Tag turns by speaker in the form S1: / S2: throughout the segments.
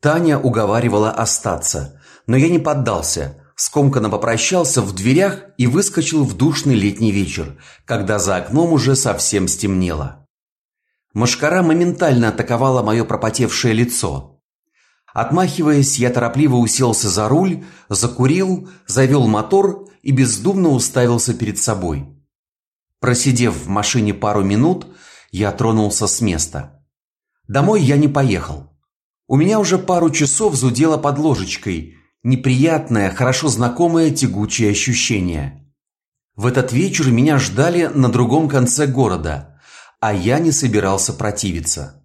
S1: Таня уговаривала остаться, но я не поддался. Скомканно попрощался в дверях и выскочил в душный летний вечер, когда за окном уже совсем стемнело. Машкара моментально атаковала мое пропотевшее лицо. Отмахиваясь, я торопливо уселся за руль, закурил, завел мотор и бездумно уставился перед собой. Просидев в машине пару минут, я тронулся с места. Домой я не поехал. У меня уже пару часов зудело под ложечкой, неприятное, хорошо знакомое тягучее ощущение. В этот вечер меня ждали на другом конце города, а я не собирался противиться.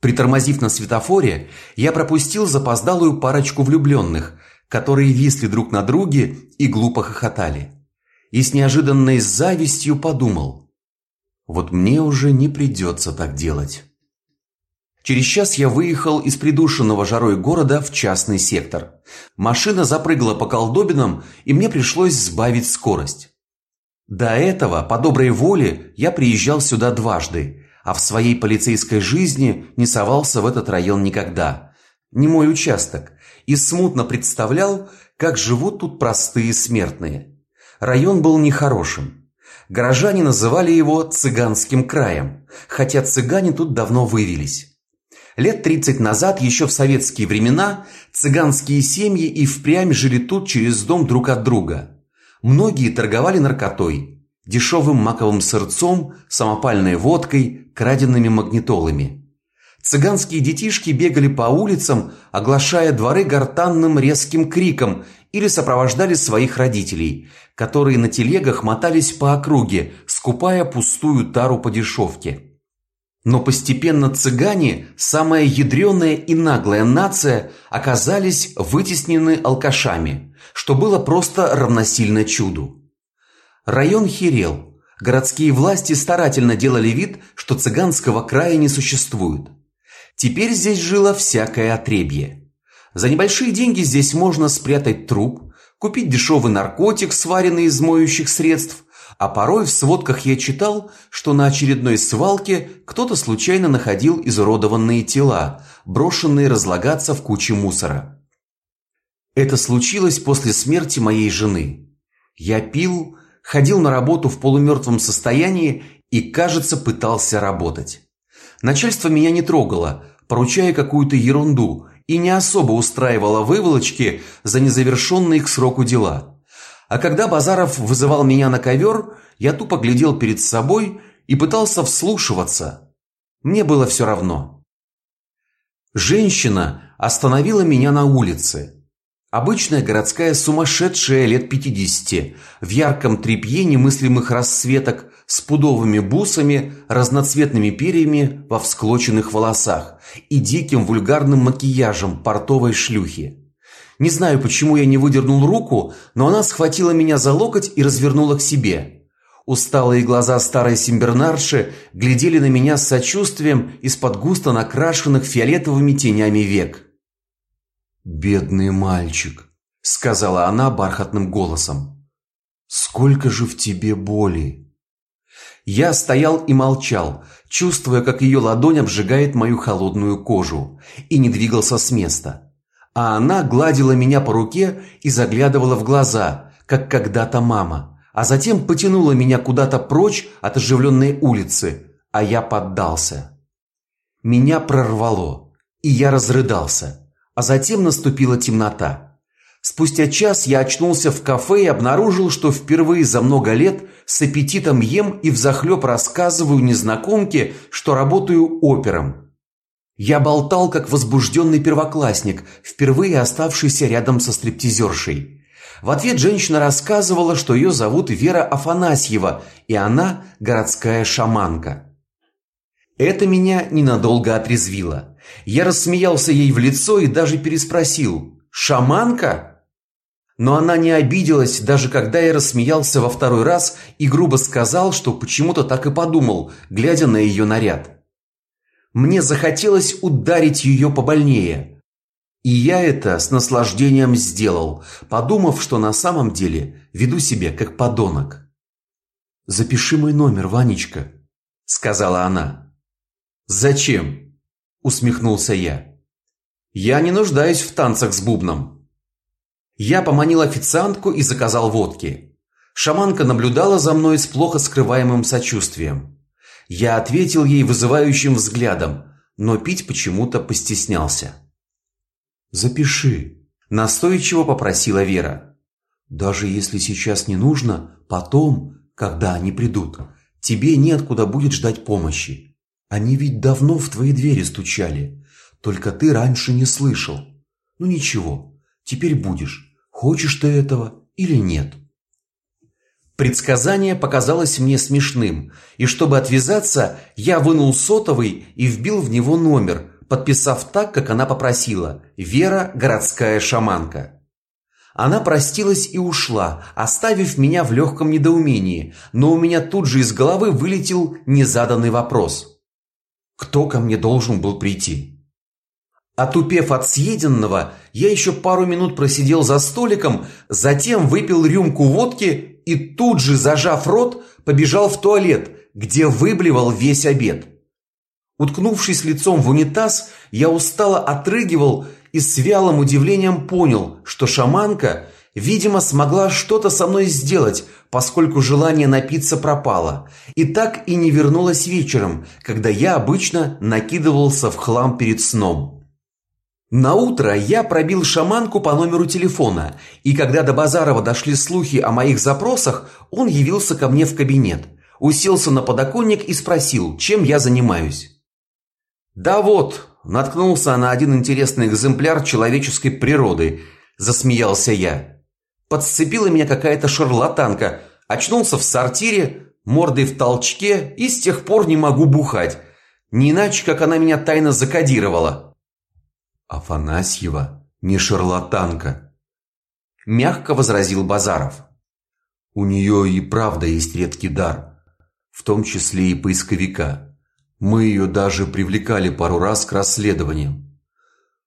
S1: Притормозив на светофоре, я пропустил запоздалую парочку влюбленных, которые висли друг на друге и глупо хохотали и с неожиданной завистью подумал: вот мне уже не придется так делать. Через час я выехал из придушенного жарой города в частный сектор. Машина запрыгала по колдобинам, и мне пришлось сбавить скорость. До этого по доброй воле я приезжал сюда дважды, а в своей полицейской жизни не совался в этот район никогда. Не мой участок, и смутно представлял, как живут тут простые смертные. Район был нехорошим. Горожане называли его цыганским краем, хотя цыгане тут давно вывелись. Лет 30 назад, еще в советские времена, цыганские семьи и впрямь жили тут через дом друг от друга. Многие торговали наркотой, дешевым маковым сырцом, самопальной водкой, краденными магнитолами. Цыганские детишки бегали по улицам, оглашая дворы гортанным резким криком или сопровождали своих родителей, которые на телегах мотались по округе, скупая пустую тару по дешевке. Но постепенно цыгане, самая ядреная и наглая нация, оказались вытеснены алкашами, что было просто равносильно чуду. Район херел. Городские власти старательно делали вид, что цыганского края не существует. Теперь здесь жило всякое отребье. За небольшие деньги здесь можно спрятать труп, купить дешевый наркотик, сваренный из моющих средств, а порой в сводках я читал, что на очередной свалке кто-то случайно находил изуродованные тела, брошенные разлагаться в куче мусора. Это случилось после смерти моей жены. Я пил, ходил на работу в полумертвом состоянии и, кажется, пытался работать. Начальство меня не трогало, поручая какую-то ерунду, и не особо устраивала выволочки за незавершенные к сроку дела. А когда Базаров вызывал меня на ковер, я тупо глядел перед собой и пытался вслушиваться. Мне было все равно. Женщина остановила меня на улице. Обычная городская сумасшедшая лет 50, в ярком тряпье немыслимых расцветок, с пудовыми бусами, разноцветными перьями во всклоченных волосах и диким вульгарным макияжем портовой шлюхи. Не знаю, почему я не выдернул руку, но она схватила меня за локоть и развернула к себе. Усталые глаза старой симбернарши глядели на меня с сочувствием из-под густо накрашенных фиолетовыми тенями век. Бедный мальчик, сказала она бархатным голосом. Сколько же в тебе боли. Я стоял и молчал, чувствуя, как ее ладонь обжигает мою холодную кожу, и не двигался с места. А она гладила меня по руке и заглядывала в глаза, как когда-то мама, а затем потянула меня куда-то прочь от оживленной улицы, а я поддался. Меня прорвало, и я разрыдался. А затем наступила темнота. Спустя час я очнулся в кафе и обнаружил, что впервые за много лет с аппетитом ем и взахлеб рассказываю незнакомке, что работаю опером. Я болтал как возбужденный первоклассник, впервые оставшийся рядом со стриптизершей. В ответ женщина рассказывала, что ее зовут Вера Афанасьева, и она городская шаманка. Это меня ненадолго отрезвило. Я рассмеялся ей в лицо и даже переспросил: "Шаманка?" Но она не обиделась, даже когда я рассмеялся во второй раз и грубо сказал, что почему-то так и подумал, глядя на ее наряд. Мне захотелось ударить ее побольнее. И я это с наслаждением сделал, подумав, что на самом деле веду себя как подонок. Запиши мой номер, Ванечка, сказала она. Зачем? усмехнулся я. Я не нуждаюсь в танцах с бубном. Я поманил официантку и заказал водки. Шаманка наблюдала за мной с плохо скрываемым сочувствием. Я ответил ей вызывающим взглядом, но пить почему-то постеснялся. Запиши, настойчиво попросила Вера. Даже если сейчас не нужно, потом, когда они придут, тебе неоткуда будет ждать помощи. Они ведь давно в твои двери стучали, только ты раньше не слышал. Ну ничего, теперь будешь. Хочешь ты этого или нет? Предсказание показалось мне смешным, и чтобы отвязаться, я вынул сотовый и вбил в него номер, подписав так, как она попросила: Вера, городская шаманка. Она простилась и ушла, оставив меня в легком недоумении, но у меня тут же из головы вылетел незаданный вопрос: кто ко мне должен был прийти? Отупев от съеденного, я еще пару минут просидел за столиком, затем выпил рюмку водки и тут же, зажав рот, побежал в туалет, где выблевал весь обед. Уткнувшись лицом в унитаз, я устало отрыгивал и с вялым удивлением понял, что шаманка, видимо, смогла что-то со мной сделать, поскольку желание напиться пропало, и так и не вернулась вечером, когда я обычно накидывался в хлам перед сном. На утро я пробил шаманку по номеру телефона, и когда до Базарова дошли слухи о моих запросах, он явился ко мне в кабинет, уселся на подоконник и спросил, чем я занимаюсь. Да вот, наткнулся на один интересный экземпляр человеческой природы, засмеялся я. Подцепила меня какая-то шарлатанка, очнулся в сортире, мордой в толчке и с тех пор не могу бухать. Не иначе, как она меня тайно закодировала. Афанасьева не шарлатанка, мягко возразил Базаров. У нее и правда есть редкий дар, в том числе и поисковика. Мы ее даже привлекали пару раз к расследованиям,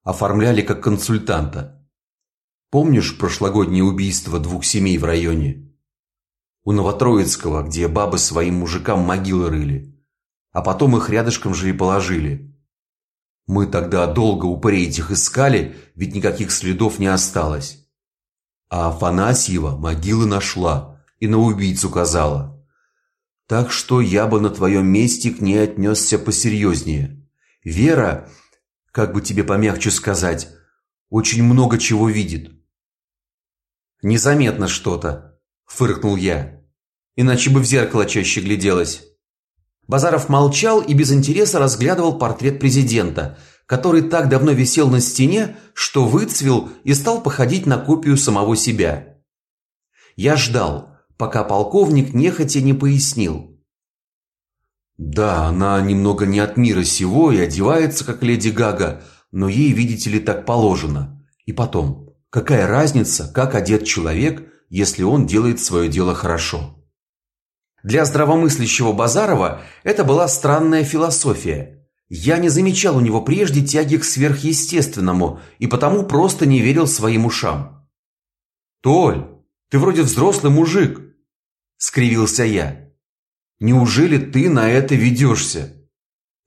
S1: оформляли как консультанта. Помнишь прошлогоднее убийство двух семей в районе? У Новотроицкого, где бабы своим мужикам могилы рыли, а потом их рядышком же и положили. Мы тогда долго упырей этих искали, ведь никаких следов не осталось. А Афанасьева могилы нашла и на убийцу указала. Так что я бы на твоем месте к ней отнесся посерьезнее. Вера, как бы тебе помягче сказать, очень много чего видит. Незаметно что-то, фыркнул я. Иначе бы в зеркало чаще гляделась. Базаров молчал и без интереса разглядывал портрет президента, который так давно висел на стене, что выцвел и стал походить на копию самого себя. Я ждал, пока полковник нехотя не пояснил. Да, она немного не от мира сего и одевается как леди Гага, но ей, видите ли, так положено. И потом, какая разница, как одет человек, если он делает свое дело хорошо? Для здравомыслящего Базарова это была странная философия. Я не замечал у него прежде тяги к сверхъестественному и потому просто не верил своим ушам. Толь, ты вроде взрослый мужик, скривился я. Неужели ты на это ведешься?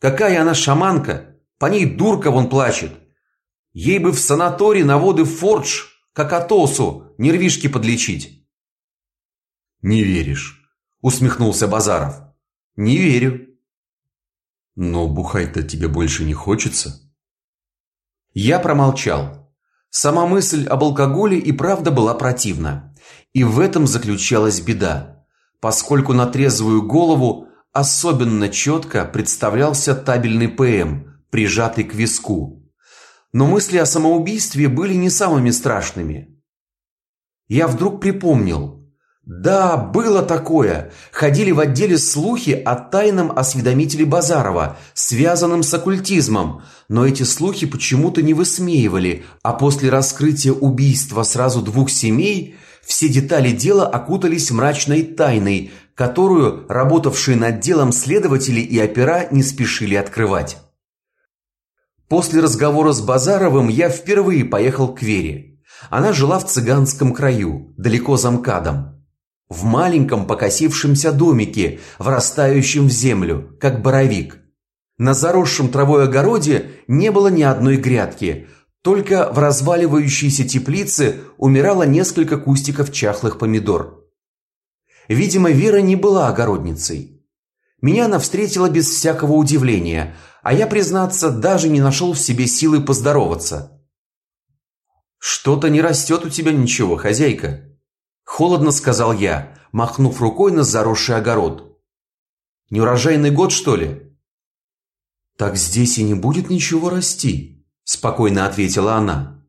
S1: Какая она шаманка? По ней дурка вон плачет. Ей бы в санаторий на воды Фордж, как Атосу, нервишки подлечить. Не веришь? Усмехнулся Базаров. Не верю. Но бухать-то тебе больше не хочется? Я промолчал. Сама мысль об алкоголе и правда была противна. И в этом заключалась беда, поскольку на трезвую голову особенно четко представлялся табельный ПМ, прижатый к виску. Но мысли о самоубийстве были не самыми страшными. Я вдруг припомнил, да, было такое. Ходили в отделе слухи о тайном осведомителе Базарова, связанном с оккультизмом, но эти слухи почему-то не высмеивали, а после раскрытия убийства сразу двух семей все детали дела окутались мрачной тайной, которую работавшие над делом следователи и опера не спешили открывать. После разговора с Базаровым я впервые поехал к Вере. Она жила в цыганском краю, далеко за МКАДом в маленьком покосившемся домике, врастающем в землю, как боровик. На заросшем травой огороде не было ни одной грядки, Только в разваливающейся теплице умирало несколько кустиков чахлых помидор. Видимо, Вера не была огородницей. Меня она встретила без всякого удивления, а я, признаться, даже не нашел в себе силы поздороваться. Что-то не растет у тебя ничего, хозяйка, холодно сказал я, махнув рукой на заросший огород. Неурожайный год, что ли? Так здесь и не будет ничего расти, спокойно ответила она.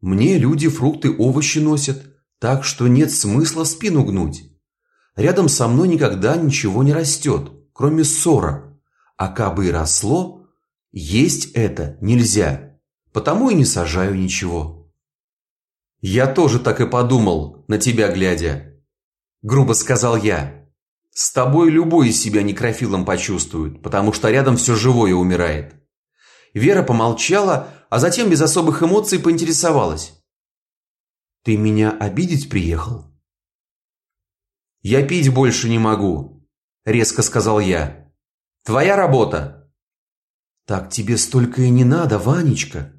S1: Мне люди фрукты, овощи носят, так что нет смысла спину гнуть. Рядом со мной никогда ничего не растет, кроме ссора. А кабы и росло, есть это нельзя, потому и не сажаю ничего. Я тоже так и подумал, на тебя глядя, грубо сказал я. С тобой любой из себя некрофилом почувствует, потому что рядом все живое умирает. Вера помолчала, а затем без особых эмоций поинтересовалась: "Ты меня обидеть приехал?" "Я пить больше не могу", резко сказал я. "Твоя работа". "Так тебе столько и не надо, Ванечка",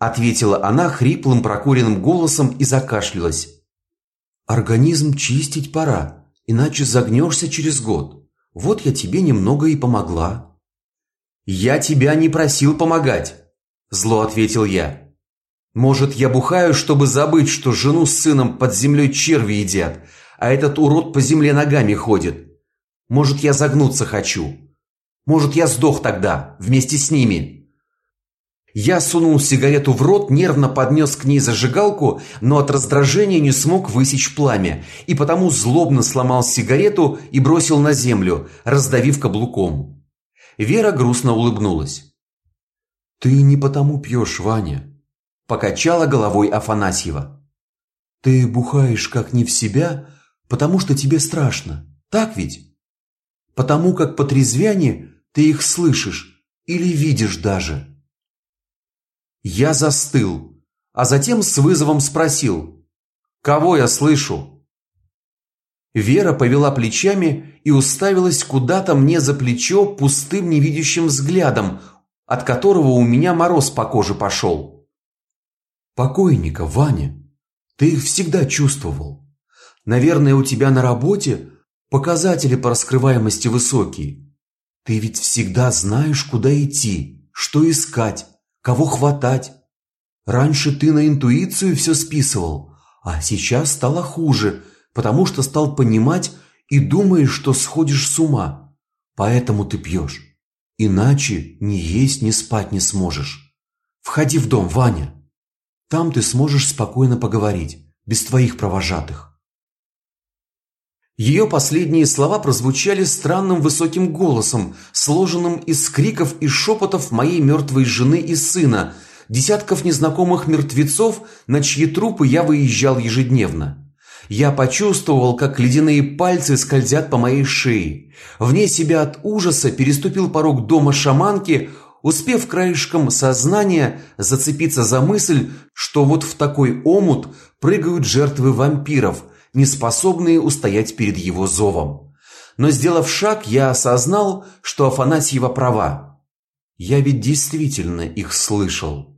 S1: ответила она хриплым прокуренным голосом и закашлялась. Организм чистить пора, иначе загнешься через год. Вот я тебе немного и помогла. Я тебя не просил помогать, зло ответил я. Может, я бухаю, чтобы забыть, что жену с сыном под землей черви едят, а этот урод по земле ногами ходит. Может, я загнуться хочу. Может, я сдох тогда вместе с ними. Я сунул сигарету в рот, нервно поднес к ней зажигалку, но от раздражения не смог высечь пламя, и потому злобно сломал сигарету и бросил на землю, раздавив каблуком. Вера грустно улыбнулась. Ты не потому пьешь, Ваня, покачала головой Афанасьева. Ты бухаешь как не в себя, потому что тебе страшно. Так ведь? Потому как по трезвяне ты их слышишь или видишь даже. Я застыл, а затем с вызовом спросил: "Кого я слышу?" Вера повела плечами и уставилась куда-то мне за плечо пустым невидящим взглядом, от которого у меня мороз по коже пошел. Покойника, Ваня, ты их всегда чувствовал. Наверное, у тебя на работе показатели по раскрываемости высокие. Ты ведь всегда знаешь, куда идти, что искать, кого хватать. Раньше ты на интуицию все списывал, а сейчас стало хуже, потому что стал понимать и думаешь, что сходишь с ума. Поэтому ты пьешь. Иначе ни есть, ни спать не сможешь. Входи в дом, Ваня. Там ты сможешь спокойно поговорить, без твоих провожатых. Ее последние слова прозвучали странным высоким голосом, сложенным из криков и шепотов моей мертвой жены и сына, десятков незнакомых мертвецов, на чьи трупы я выезжал ежедневно. Я почувствовал, как ледяные пальцы скользят по моей шее. Вне себя от ужаса переступил порог дома шаманки, успев краешком сознания зацепиться за мысль, что вот в такой омут прыгают жертвы вампиров, не способные устоять перед его зовом. Но сделав шаг, я осознал, что Афанасьева права. Я ведь действительно их слышал.